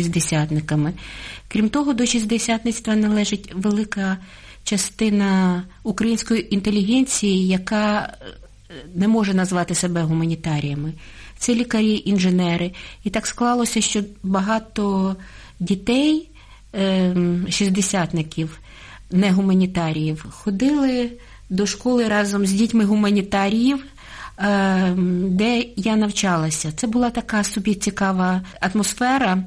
шістдесятниками. Крім того, до шістдесятництва належить велика частина української інтелігенції, яка е, не може назвати себе гуманітаріями. Це лікарі, інженери. І так склалося, що багато дітей, ем, шістдесятників, не гуманітаріїв, ходили до школи разом з дітьми гуманітаріїв. Ем, де я навчалася. Це була така собі цікава атмосфера,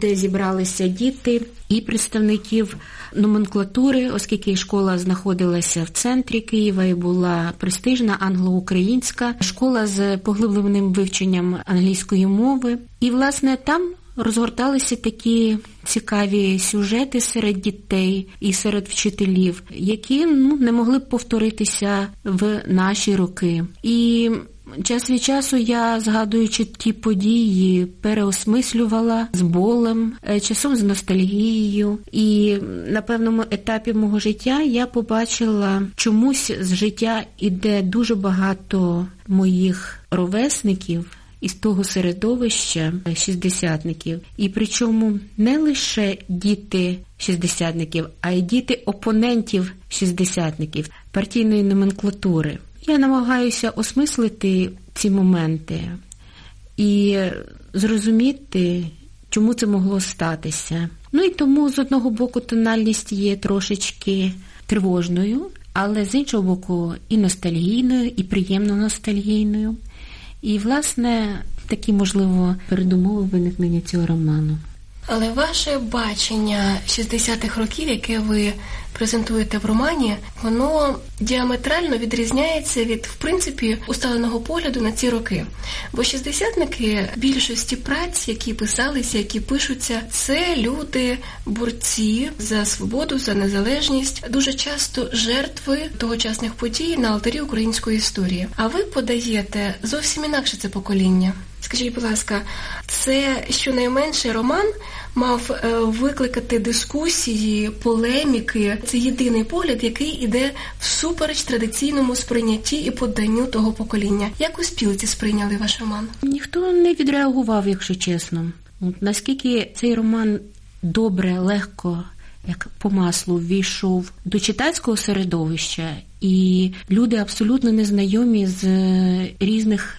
де зібралися діти і представників номенклатури, оскільки школа знаходилася в центрі Києва і була престижна англо-українська школа з поглибленим вивченням англійської мови. І, власне, там розгорталися такі цікаві сюжети серед дітей і серед вчителів, які ну не могли б повторитися в наші роки. І Час від часу я, згадуючи ті події, переосмислювала з болем, е, часом з ностальгією. І на певному етапі мого життя я побачила чомусь з життя іде дуже багато моїх ровесників із того середовища шістдесятників, і причому не лише діти шістдесятників, а й діти опонентів шістдесятників партійної номенклатури. Я намагаюся осмислити ці моменти і зрозуміти, чому це могло статися. Ну і тому з одного боку тональність є трошечки тривожною, але з іншого боку і ностальгійною, і приємно ностальгійною. І, власне, такі, можливо, передумови виникнення цього роману. Але ваше бачення 60-х років, яке ви презентуєте в романі, воно діаметрально відрізняється від, в принципі, усталеного погляду на ці роки. Бо шістдесятники більшості праць, які писалися, які пишуться, це люди, борці за свободу, за незалежність, дуже часто жертви тогочасних подій на алтарі української історії. А ви подаєте зовсім інакше це покоління. Скажіть, будь ласка, це щонайменше роман мав е, викликати дискусії, полеміки. Це єдиний погляд, який іде всупереч традиційному сприйнятті і поданню того покоління. Як у спілці сприйняли ваш роман? Ніхто не відреагував, якщо чесно. От Наскільки цей роман добре, легко. Як по маслу ввійшов до читацького середовища, і люди абсолютно незнайомі з е, різних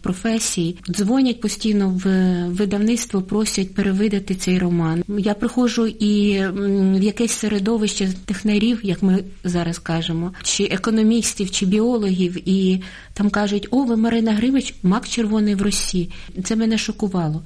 професій дзвонять постійно в видавництво, просять перевидати цей роман. Я приходжу і в якесь середовище технарів, як ми зараз кажемо, чи економістів, чи біологів, і там кажуть: О, ви Марина Гривич, мак червоний в Росії. Це мене шокувало.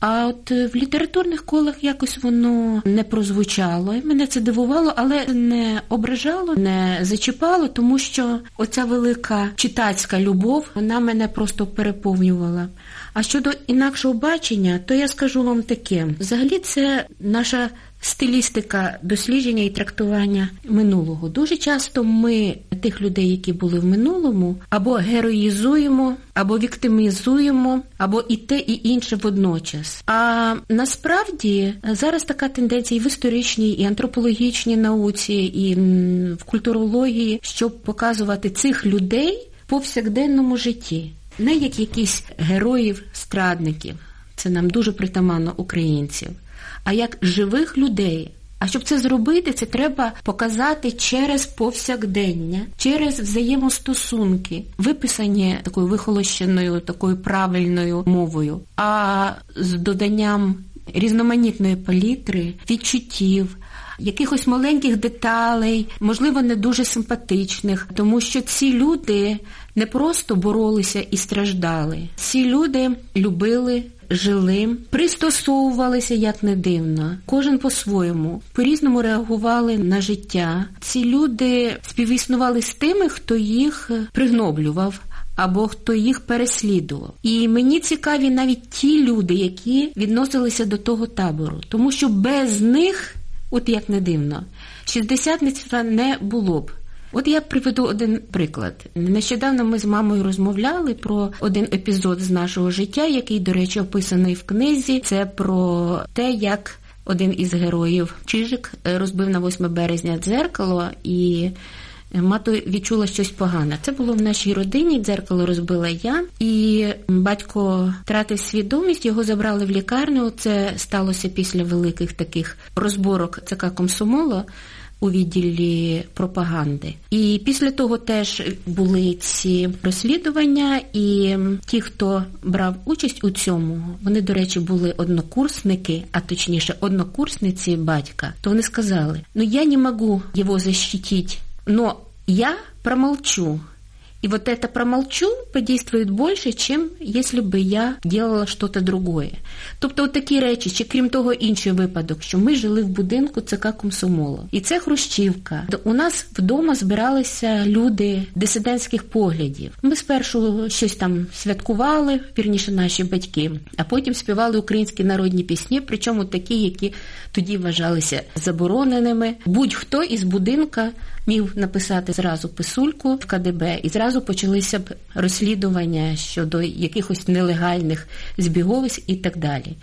А от в літературних колах якось воно не прозвучало. І Мене це дивувало, але не ображало, не зачіпало, тому що оця велика читацька любов вона мене просто переповнювала. А щодо інакшого бачення, то я скажу вам таке: взагалі, це наша стилістика дослідження і трактування минулого. Дуже часто ми тих людей, які були в минулому, або героїзуємо, або віктимізуємо, або і те, і інше водночас. А насправді зараз така тенденція і в історичній, і антропологічній науці, і в культурології, щоб показувати цих людей в повсякденному житті, не як якісь героїв, страдників. Це нам дуже притаманно українців а як живих людей. А щоб це зробити, це треба показати через повсякдення, через взаємостосунки, виписані такою вихолощеною, такою правильною мовою, а з доданням різноманітної палітри, відчуттів. Якихось маленьких деталей, можливо, не дуже симпатичних, тому що ці люди не просто боролися і страждали. Ці люди любили, жили, пристосовувалися як не дивно, кожен по-своєму, по-різному реагували на життя. Ці люди співіснували з тими, хто їх пригноблював. Або хто їх переслідував. І мені цікаві навіть ті люди, які відносилися до того табору, тому що без них, от як не дивно, шістдесятництва не було б. От я приведу один приклад. Нещодавно ми з мамою розмовляли про один епізод з нашого життя, який, до речі, описаний в книзі. Це про те, як один із героїв Чижик розбив на 8 березня дзеркало і. мати відчула щось погане. Це було в нашій родині. Дзеркало розбила я, і батько втратив свідомість. Його забрали в лікарню. Це сталося після великих таких розборок ЦК Комсомоло у відділі пропаганди. І після того теж були ці розслідування, і ті, хто брав участь у цьому, вони, до речі, були однокурсники, а точніше, однокурсниці батька. То вони сказали: ну я не можу його защитити, но я промолчу. И вот это промолчу подействует больше, чем если би я делала что-то другое. Тобто, от такі речі, чи крім того, інший випадок, що ми жили в будинку ЦК Комсомолу. І це Хрущівка. У нас вдома збиралися люди дисидентських поглядів. Ми спершу щось там святкували, вірніше наші батьки, а потім співали українські народні пісні, причому такі, які тоді вважалися забороненими. Будь-хто із будинка міг написати зразу писульку в КДБ, і зразу почалися б розслідування щодо якихось нелегальних збіговиськ і так далі.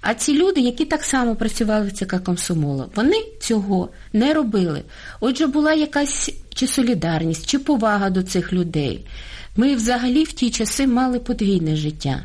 А ці люди, які так само працювали в ЦК Комсомола, вони цього не робили. Отже, була якась чи солідарність, чи повага до цих людей. Ми взагалі в ті часи мали подвійне життя.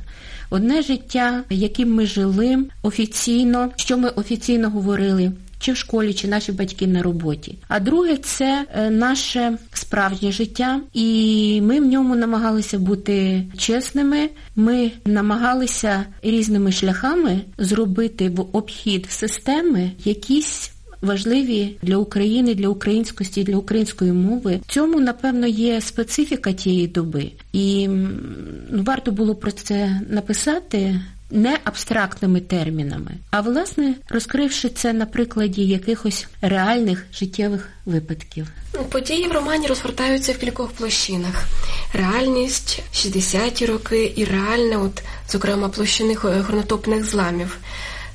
Одне життя, яким ми жили офіційно, що ми офіційно говорили чи в школі, чи наші батьки на роботі. А друге це е, наше справжнє життя, і ми в ньому намагалися бути чесними. Ми намагалися різними шляхами зробити в обхід системи якісь. Важливі для України, для українськості, для української мови. В цьому, напевно, є специфіка тієї доби, і ну, варто було про це написати не абстрактними термінами, а власне розкривши це на прикладі якихось реальних життєвих випадків. Події в романі розгортаються в кількох площинах: реальність, 60-ті роки і реальне, от зокрема, площини горнотопних зламів.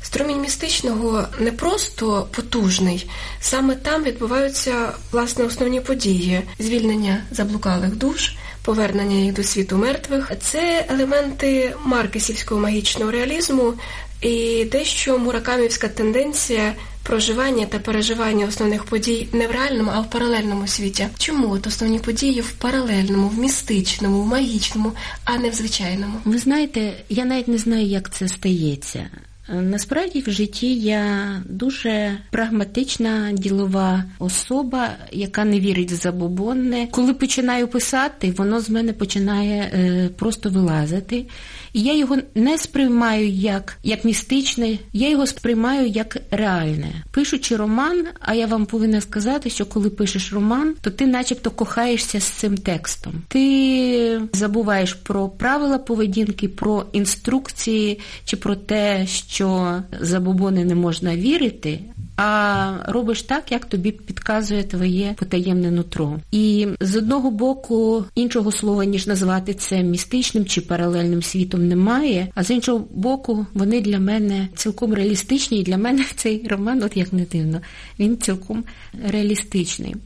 Струмінь містичного не просто потужний, саме там відбуваються власне основні події: звільнення заблукалих душ, повернення їх до світу мертвих. Це елементи маркесівського магічного реалізму і дещо муракамівська тенденція. Проживання та переживання основних подій не в реальному, а в паралельному світі. Чому от основні події в паралельному, в містичному, в магічному, а не в звичайному? Ви знаєте, я навіть не знаю, як це стається. Насправді в житті я дуже прагматична ділова особа, яка не вірить в забобонне. Коли починаю писати, воно з мене починає е, просто вилазити. І я його не сприймаю як як містичне, я його сприймаю як реальне. Пишучи роман, а я вам повинна сказати, що коли пишеш роман, то ти начебто кохаєшся з цим текстом. Ти забуваєш про правила поведінки, про інструкції чи про те, що забобони не можна вірити а робиш так, як тобі підказує твоє потаємне нутро. І з одного боку іншого слова, ніж назвати це містичним чи паралельним світом, немає. А з іншого боку, вони для мене цілком реалістичні. І для мене цей роман, от як не дивно, він цілком реалістичний.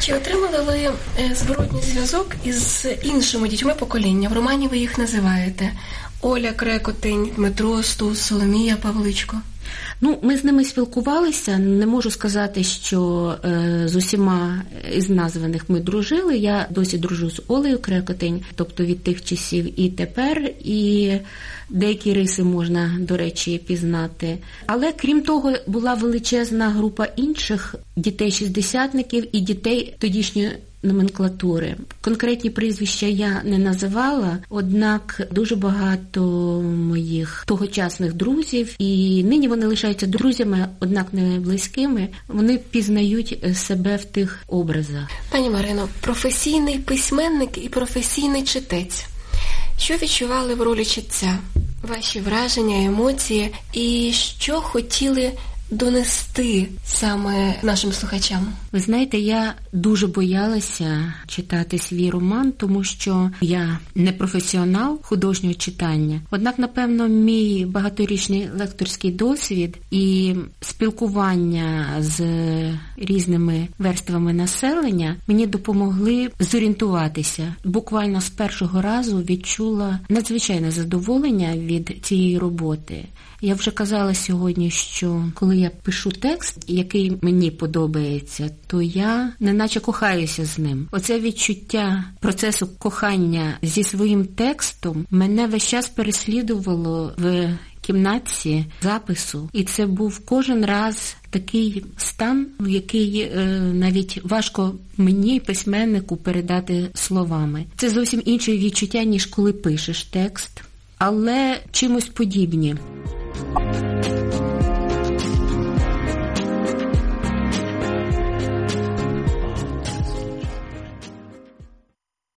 Чи отримали ви е, зворотній зв'язок із іншими дітьми покоління? В романі ви їх називаєте Оля Крекотень, Дмитро Стус, Соломія Павличко? Ну, ми з ними спілкувалися. Не можу сказати, що е, з усіма із названих ми дружили. Я досі дружу з Олею Крекотень, тобто від тих часів і тепер, і деякі риси можна, до речі, пізнати. Але крім того, була величезна група інших дітей-шістдесятників і дітей тодішньої номенклатури. Конкретні прізвища я не називала, однак дуже багато моїх тогочасних друзів, і нині вони лишаються друзями, однак не близькими. Вони пізнають себе в тих образах. Пані Марино, професійний письменник і професійний читець. Що відчували в ролі читця? Ваші враження, емоції, і що хотіли донести саме нашим слухачам? Ви знаєте, я дуже боялася читати свій роман, тому що я не професіонал художнього читання. Однак, напевно, мій багаторічний лекторський досвід і спілкування з різними верствами населення мені допомогли зорієнтуватися. Буквально з першого разу відчула надзвичайне задоволення від цієї роботи. Я вже казала сьогодні, що коли я пишу текст, який мені подобається, то я неначе кохаюся з ним. Оце відчуття процесу кохання зі своїм текстом мене весь час переслідувало в кімнатці запису, і це був кожен раз такий стан, в який е, навіть важко мені, письменнику, передати словами. Це зовсім інше відчуття, ніж коли пишеш текст, але чимось подібні.